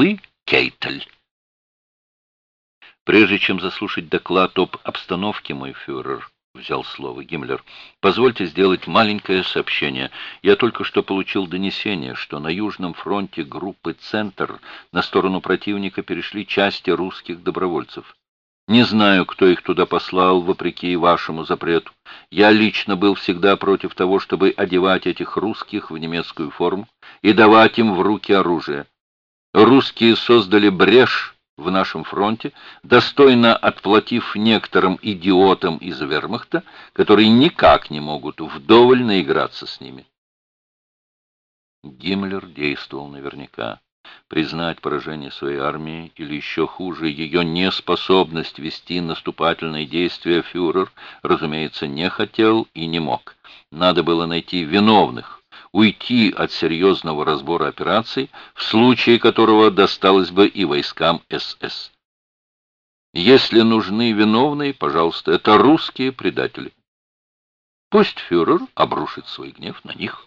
вы, Кейтель. Прежде чем заслушать доклад об обстановке, мой фюрер, — взял слово Гиммлер, — позвольте сделать маленькое сообщение. Я только что получил донесение, что на Южном фронте группы «Центр» на сторону противника перешли части русских добровольцев. Не знаю, кто их туда послал, вопреки вашему запрету. Я лично был всегда против того, чтобы одевать этих русских в немецкую форму и давать им в руки оружие. Русские создали брешь в нашем фронте, достойно отплатив некоторым идиотам из вермахта, которые никак не могут вдоволь наиграться с ними. Гиммлер действовал наверняка. Признать поражение своей армии или еще хуже, ее неспособность вести наступательные действия фюрер, разумеется, не хотел и не мог. Надо было найти виновных, уйти от серьезного разбора операций, в случае которого досталось бы и войскам СС. Если нужны виновные, пожалуйста, это русские предатели. Пусть фюрер обрушит свой гнев на них.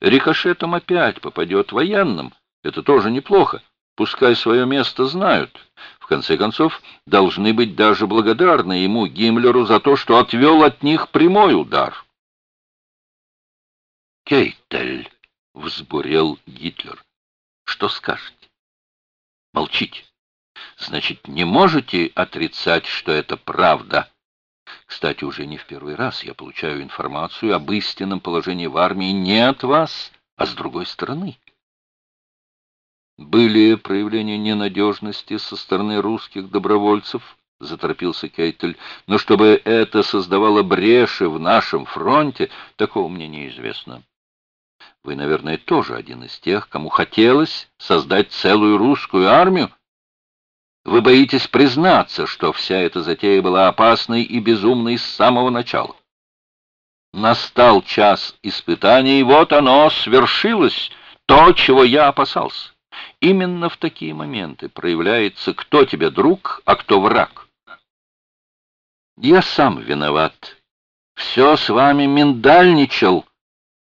Рикошетом опять попадет военным, это тоже неплохо. Пускай свое место знают. В конце концов, должны быть даже благодарны ему, Гиммлеру, за то, что отвел от них прямой удар. Кейтель, — взбурел Гитлер. — Что скажете? Молчите. Значит, не можете отрицать, что это правда. Кстати, уже не в первый раз я получаю информацию об истинном положении в армии не от вас, а с другой стороны. Были проявления ненадежности со стороны русских добровольцев, — заторопился Кейтель, — но чтобы это создавало бреши в нашем фронте, такого мне неизвестно. Вы, наверное, тоже один из тех, кому хотелось создать целую русскую армию. Вы боитесь признаться, что вся эта затея была опасной и безумной с самого начала. Настал час испытаний, и вот оно свершилось, то, чего я опасался. Именно в такие моменты проявляется, кто тебе друг, а кто враг. Я сам виноват. Все с вами миндальничал,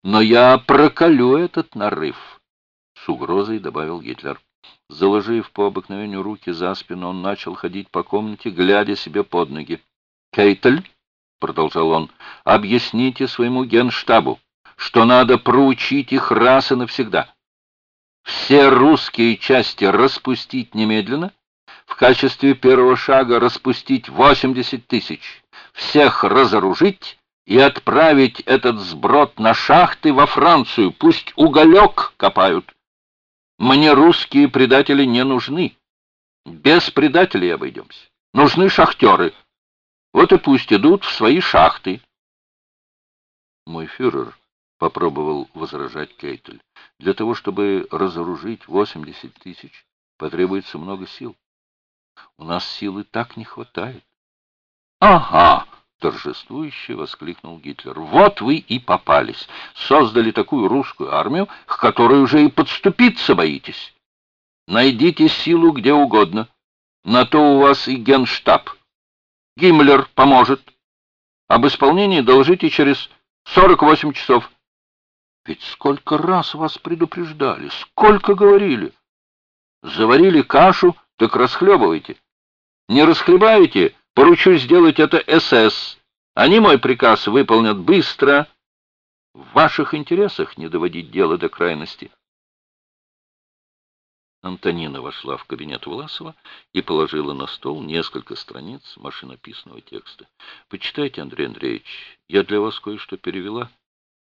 но я проколю этот нарыв, — с угрозой добавил Гитлер. Заложив по обыкновению руки за спину, он начал ходить по комнате, глядя себе под ноги. «Кейтель», — продолжал он, — «объясните своему генштабу, что надо проучить их раз и навсегда. Все русские части распустить немедленно, в качестве первого шага распустить 80 тысяч, всех разоружить и отправить этот сброд на шахты во Францию, пусть уголек копают. Мне русские предатели не нужны. Без предателей обойдемся. Нужны шахтеры. Вот и пусть идут в свои шахты. Мой фюрер, — попробовал возражать Кейтель, — для того, чтобы разоружить 80 тысяч, потребуется много сил. У нас силы так не хватает. — Ага! Торжествующе воскликнул Гитлер. «Вот вы и попались! Создали такую русскую армию, к которой уже и подступиться боитесь! Найдите силу где угодно. На то у вас и генштаб. Гиммлер поможет. Об исполнении доложите через 48 часов. Ведь сколько раз вас предупреждали, сколько говорили. Заварили кашу, так расхлебывайте. Не расхлебаете — Поручу сделать это СС. Они мой приказ выполнят быстро. В ваших интересах не доводить дело до крайности. Антонина вошла в кабинет Власова и положила на стол несколько страниц машинописного текста. «Почитайте, Андрей Андреевич, я для вас кое-что перевела.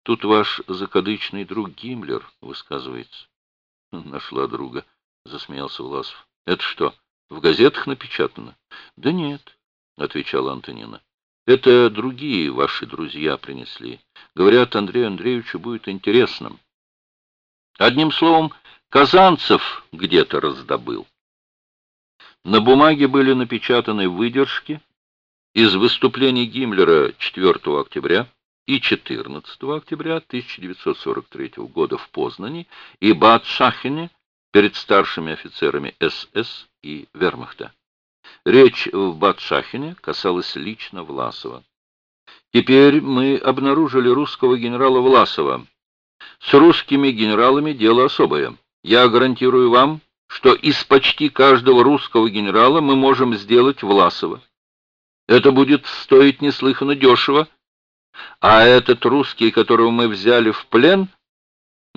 Тут ваш закадычный друг Гиммлер высказывается». «Нашла друга», — засмеялся Власов. «Это что, в газетах напечатано?» «Да нет, — отвечала Антонина. «Это другие ваши друзья принесли. Говорят, Андрею Андреевичу будет интересно. Одним словом, Казанцев где-то раздобыл». На бумаге были напечатаны выдержки из выступлений Гиммлера 4 октября и 14 октября 1943 года в Познани и Бад-Шахене перед старшими офицерами СС и Вермахта. Речь в Батшахине касалась лично Власова. Теперь мы обнаружили русского генерала Власова. С русскими генералами дело особое. Я гарантирую вам, что из почти каждого русского генерала мы можем сделать Власова. Это будет стоить неслыханно дешево, а этот русский, которого мы взяли в плен —